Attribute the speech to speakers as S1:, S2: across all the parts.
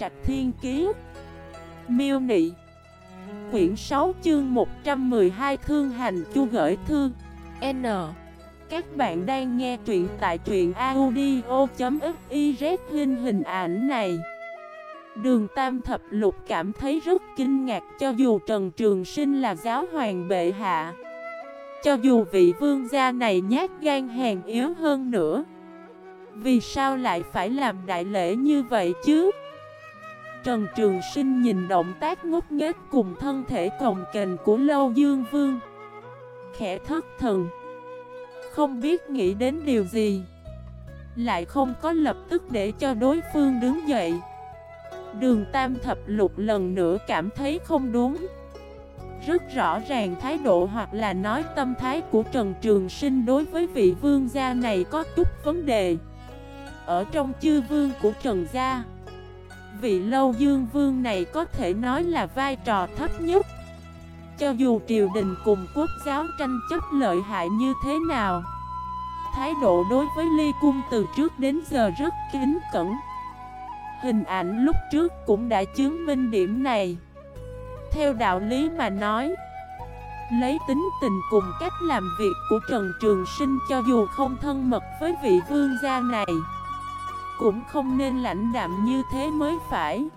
S1: Trạch Thiên Kiế Miêu Nị. Quyển 6 chương 112 Thương Hành Chu gửi thư. N. Các bạn đang nghe truyện tại truyện audio.xyz Linh hình ảnh này. Đường Tam Thập Lục cảm thấy rất kinh ngạc cho dù Trần Trường Sinh là giáo hoàng bệ hạ. Cho dù vị vương gia này nhát gan hèn yếu hơn nữa, Vì sao lại phải làm đại lễ như vậy chứ? Trần Trường Sinh nhìn động tác ngốc nghếch cùng thân thể cồng kềnh của Lâu Dương Vương. Khẽ thất thần. Không biết nghĩ đến điều gì. Lại không có lập tức để cho đối phương đứng dậy. Đường Tam Thập Lục lần nữa cảm thấy không đúng. Rất rõ ràng thái độ hoặc là nói tâm thái của Trần Trường Sinh đối với vị vương gia này có chút vấn đề. Ở trong chư vương của Trần Gia Vị lâu dương vương này có thể nói là vai trò thấp nhất. Cho dù triều đình cùng quốc giáo tranh chấp lợi hại như thế nào, Thái độ đối với ly cung từ trước đến giờ rất kính cẩn. Hình ảnh lúc trước cũng đã chứng minh điểm này. Theo đạo lý mà nói, Lấy tính tình cùng cách làm việc của Trần Trường Sinh cho dù không thân mật với vị vương gia này cũng không nên lãnh đạm như thế mới phải.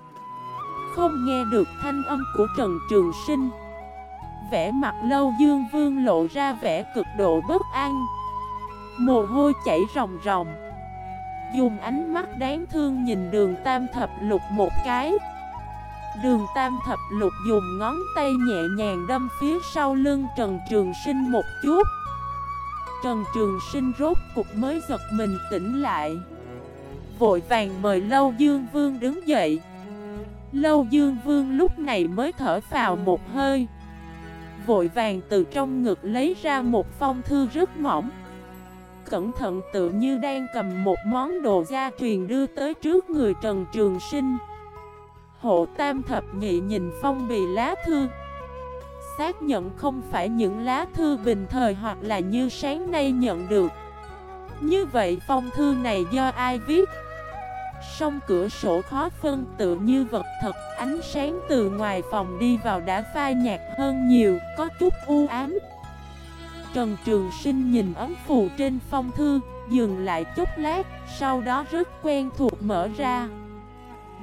S1: Không nghe được thanh âm của Trần Trường Sinh. Vẽ mặt lâu dương vương lộ ra vẻ cực độ bất an. Mồ hôi chảy ròng ròng. Dùng ánh mắt đáng thương nhìn đường tam thập lục một cái. Đường tam thập lục dùng ngón tay nhẹ nhàng đâm phía sau lưng Trần Trường Sinh một chút. Trần Trường Sinh rốt cục mới giật mình tỉnh lại. Vội vàng mời Lâu Dương Vương đứng dậy. Lâu Dương Vương lúc này mới thở vào một hơi. Vội vàng từ trong ngực lấy ra một phong thư rất mỏng. Cẩn thận tự như đang cầm một món đồ gia truyền đưa tới trước người Trần Trường Sinh. Hộ tam thập nhị nhìn phong bì lá thư. Xác nhận không phải những lá thư bình thời hoặc là như sáng nay nhận được. Như vậy phong thư này do ai viết? Song cửa sổ khó phân tự như vật thật Ánh sáng từ ngoài phòng đi vào đã phai nhạt hơn nhiều Có chút u ám Trần Trường Sinh nhìn ấm phù trên phong thư, dừng lại chút lát, sau đó rất quen thuộc mở ra.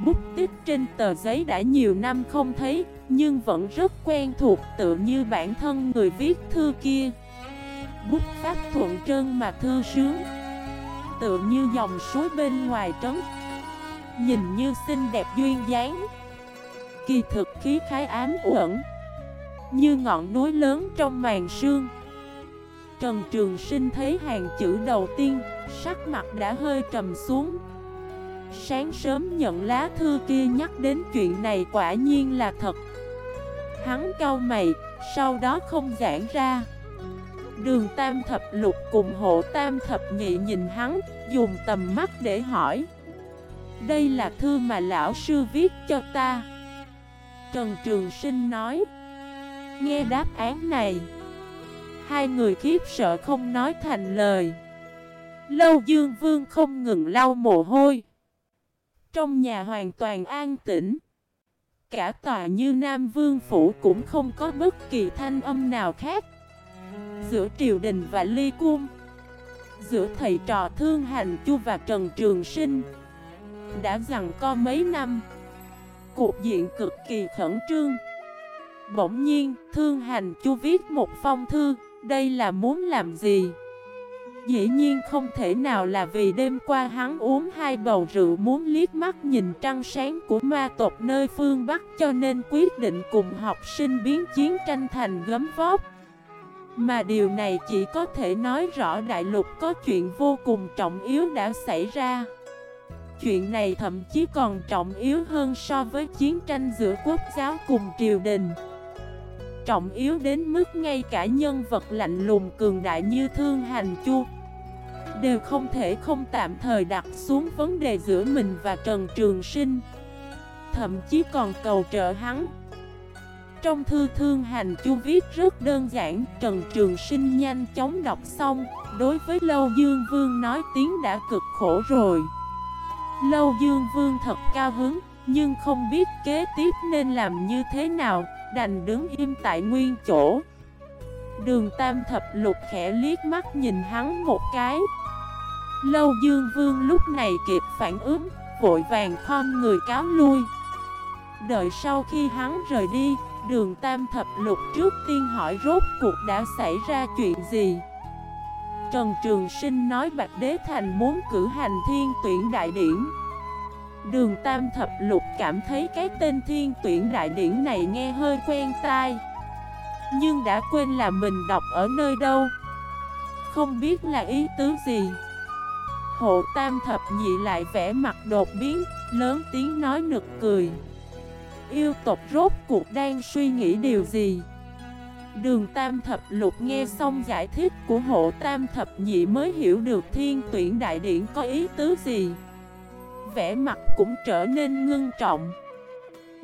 S1: Bút tích trên tờ giấy đã nhiều năm không thấy, nhưng vẫn rất quen thuộc tự như bản thân người viết thư kia. Bút pháp thuận trơn mà thư sướng, tự như dòng suối bên ngoài trấn. Nhìn như xinh đẹp duyên dáng, kỳ thực khí khái ám uẩn, như ngọn núi lớn trong màn sương. Trần Trường Sinh thấy hàng chữ đầu tiên, sắc mặt đã hơi trầm xuống. Sáng sớm nhận lá thư kia nhắc đến chuyện này quả nhiên là thật. Hắn cau mày, sau đó không giãn ra. Đường Tam Thập Lục cùng hộ Tam Thập Nhị nhìn hắn, dùng tầm mắt để hỏi. Đây là thư mà lão sư viết cho ta. Trần Trường Sinh nói. Nghe đáp án này. Hai người khiếp sợ không nói thành lời Lâu Dương Vương không ngừng lau mồ hôi Trong nhà hoàn toàn an tĩnh Cả tòa như Nam Vương Phủ cũng không có bất kỳ thanh âm nào khác Giữa triều đình và ly cung, Giữa thầy trò Thương Hành Chu và Trần Trường Sinh đã rằng co mấy năm Cuộc diện cực kỳ khẩn trương Bỗng nhiên, Thương Hành Chu viết một phong thư đây là muốn làm gì? Dĩ nhiên không thể nào là vì đêm qua hắn uống hai bầu rượu muốn liếc mắt nhìn trăng sáng của ma tộc nơi phương Bắc cho nên quyết định cùng học sinh biến chiến tranh thành gấm vóc, Mà điều này chỉ có thể nói rõ đại lục có chuyện vô cùng trọng yếu đã xảy ra. Chuyện này thậm chí còn trọng yếu hơn so với chiến tranh giữa quốc giáo cùng triều đình. Trọng yếu đến mức ngay cả nhân vật lạnh lùng cường đại như Thương Hành Chu Đều không thể không tạm thời đặt xuống vấn đề giữa mình và Trần Trường Sinh. Thậm chí còn cầu trợ hắn. Trong thư Thương Hành Chu viết rất đơn giản, Trần Trường Sinh nhanh chóng đọc xong, Đối với Lâu Dương Vương nói tiếng đã cực khổ rồi. Lâu Dương Vương thật cao hứng, nhưng không biết kế tiếp nên làm như thế nào, đành đứng im tại nguyên chỗ. Đường Tam Thập Lục khẽ liếc mắt nhìn hắn một cái. Lâu Dương Vương lúc này kịp phản ứng, vội vàng khom người cáo lui. Đợi sau khi hắn rời đi, đường Tam Thập Lục trước tiên hỏi rốt cuộc đã xảy ra chuyện gì. Trần Trường Sinh nói Bạch Đế Thành muốn cử hành thiên tuyển đại điển. Đường Tam Thập Lục cảm thấy cái tên thiên tuyển đại điển này nghe hơi quen tai. Nhưng đã quên là mình đọc ở nơi đâu. Không biết là ý tứ gì. Hộ Tam Thập Nhị lại vẽ mặt đột biến, Lớn tiếng nói nực cười. Yêu tộc rốt cuộc đang suy nghĩ điều gì? Đường Tam Thập Lục nghe xong giải thích của hộ Tam Thập Nhị mới hiểu được thiên tuyển đại điển có ý tứ gì. Vẻ mặt cũng trở nên ngưng trọng.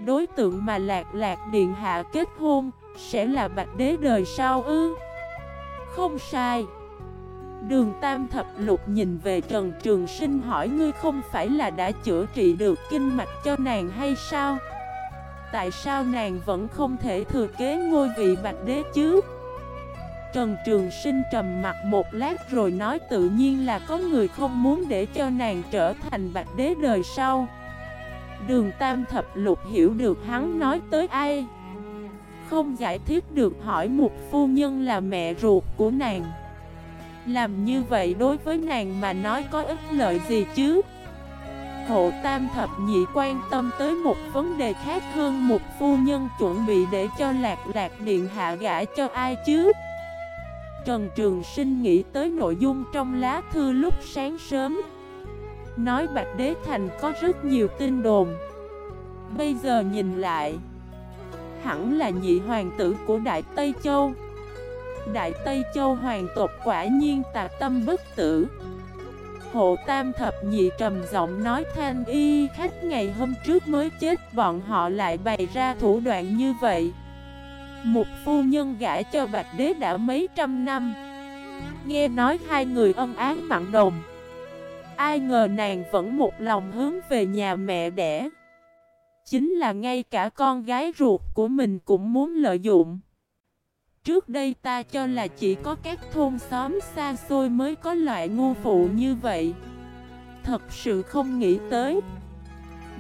S1: Đối tượng mà lạc lạc điện hạ kết hôn Sẽ là bạch đế đời sau ư? Không sai. Đường Tam Thập Lục nhìn về Trần Trường Sinh hỏi, ngươi không phải là đã chữa trị được kinh mạch cho nàng hay sao? Tại sao nàng vẫn không thể thừa kế ngôi vị bạch đế chứ? Trần Trường Sinh trầm mặt một lát rồi nói tự nhiên là có người không muốn để cho nàng trở thành bạch đế đời sau. Đường Tam Thập Lục hiểu được hắn nói tới ai? Không giải thích được hỏi một phu nhân là mẹ ruột của nàng. Làm như vậy đối với nàng mà nói có ích lợi gì chứ? Hộ Tam Thập Nhị quan tâm tới một vấn đề khác hơn một phu nhân chuẩn bị để cho lạc lạc điện hạ gã cho ai chứ? Trần Trường Sinh nghĩ tới nội dung trong lá thư lúc sáng sớm. Nói Bạch Đế Thành có rất nhiều tin đồn. Bây giờ nhìn lại, Hẳn là nhị hoàng tử của Đại Tây Châu. Đại Tây Châu hoàng tộc quả nhiên tà tâm bất tử. Hộ Tam Thập Nhị trầm giọng nói thanh y, khách ngày hôm trước mới chết, Bọn họ lại bày ra thủ đoạn như vậy. Một phu nhân gã cho Bạch Đế đã mấy trăm năm. Nghe nói hai người ân ái mặn đồng Ai ngờ nàng vẫn một lòng hướng về nhà mẹ đẻ. Chính là ngay cả con gái ruột của mình cũng muốn lợi dụng. Trước đây ta cho là chỉ có các thôn xóm xa xôi mới có loại ngu phụ như vậy. Thật sự không nghĩ tới.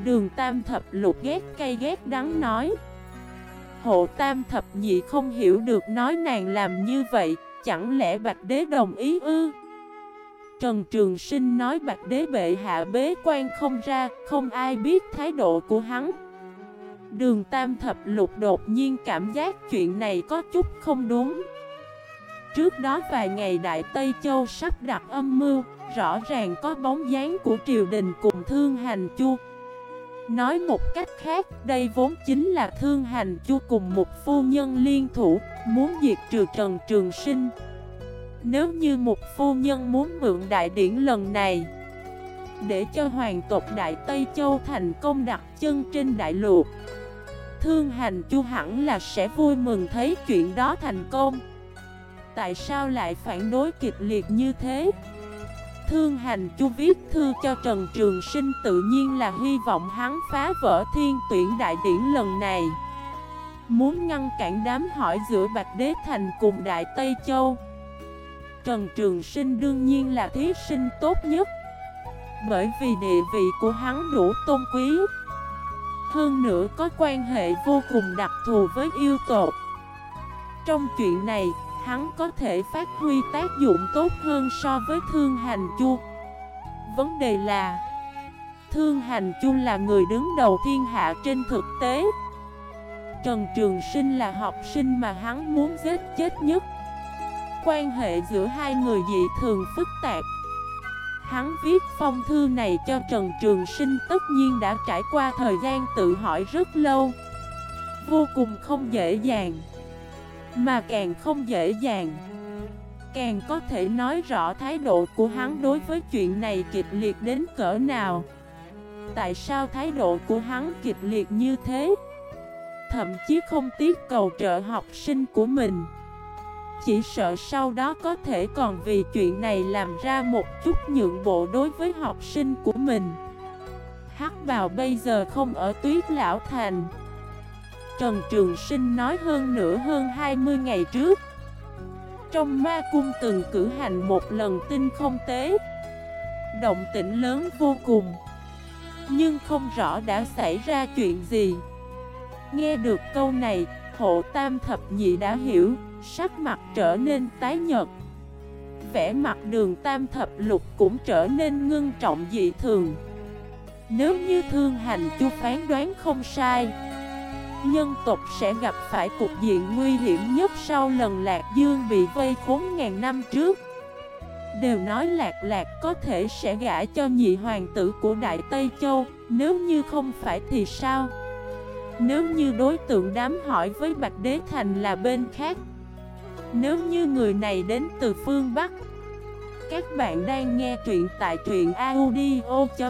S1: Đường Tam Thập Lục ghét cay ghét đắng nói. Hộ tam thập nhị không hiểu được nói nàng làm như vậy, Chẳng lẽ Bạch Đế đồng ý ư? Trần Trường Sinh nói Bạch Đế bệ hạ bế quan không ra, Không ai biết thái độ của hắn. Đường Tam Thập Lục đột nhiên cảm giác chuyện này có chút không đúng Trước đó vài ngày Đại Tây Châu sắp đặt âm mưu Rõ ràng có bóng dáng của triều đình cùng thương hành chu Nói một cách khác, đây vốn chính là thương hành chu cùng một phu nhân liên thủ, muốn diệt trừ Trần Trường Sinh. Nếu như một phu nhân muốn mượn đại điển lần này, để cho hoàng tộc Đại Tây Châu thành công đặt chân trên đại lục, thương hành chu hẳn là sẽ vui mừng thấy chuyện đó thành công. Tại sao lại phản đối kịch liệt như thế? Thương hành chu viết thư cho Trần Trường Sinh tự nhiên là hy vọng hắn phá vỡ thiên tuyển đại điển lần này Muốn ngăn cản đám hỏi giữa Bạch Đế Thành cùng Đại Tây Châu Trần Trường Sinh đương nhiên là thí sinh tốt nhất Bởi vì địa vị của hắn đủ tôn quý hơn nữa có quan hệ vô cùng đặc thù với yêu tộc Trong chuyện này, hắn có thể phát huy tác dụng tốt hơn so với Thương Hành Chu. Vấn đề là, Thương Hành Chu là người đứng đầu thiên hạ trên thực tế. Trần Trường Sinh là học sinh mà hắn muốn giết chết nhất. Quan hệ giữa hai người dị thường phức tạp. Hắn viết phong thư này cho Trần Trường Sinh tất nhiên đã trải qua thời gian tự hỏi rất lâu. Vô cùng không dễ dàng. Mà càng không dễ dàng, Càng có thể nói rõ thái độ của hắn đối với chuyện này kịch liệt đến cỡ nào Tại sao thái độ của hắn kịch liệt như thế Thậm chí không tiếc cầu trợ học sinh của mình chỉ sợ sau đó có thể còn vì chuyện này làm ra một chút nhượng bộ đối với học sinh của mình. Hắc bào bây giờ không ở tuyết lão thành. Trần Trường Sinh nói hơn nửa hơn 20 ngày trước. Trong ma cung từng cử hành một lần tinh không tế. Động tĩnh lớn vô cùng. Nhưng không rõ đã xảy ra chuyện gì. Nghe được câu này, hộ tam thập nhị đã hiểu. Sắc mặt trở nên tái nhợt. Vẻ mặt đường tam thập lục cũng trở nên ngưng trọng dị thường. Nếu như thương hành chu phán đoán không sai, Nhân tộc sẽ gặp phải cục diện nguy hiểm nhất sau lần Lạc Dương bị vây khốn ngàn năm trước. Đều nói Lạc Lạc có thể sẽ gả cho nhị hoàng tử của Đại Tây Châu, Nếu như không phải thì sao? Nếu như đối tượng đám hỏi với Bạch Đế Thành là bên khác nếu như người này đến từ phương Bắc, Các bạn đang nghe truyện tại truyện audio.fif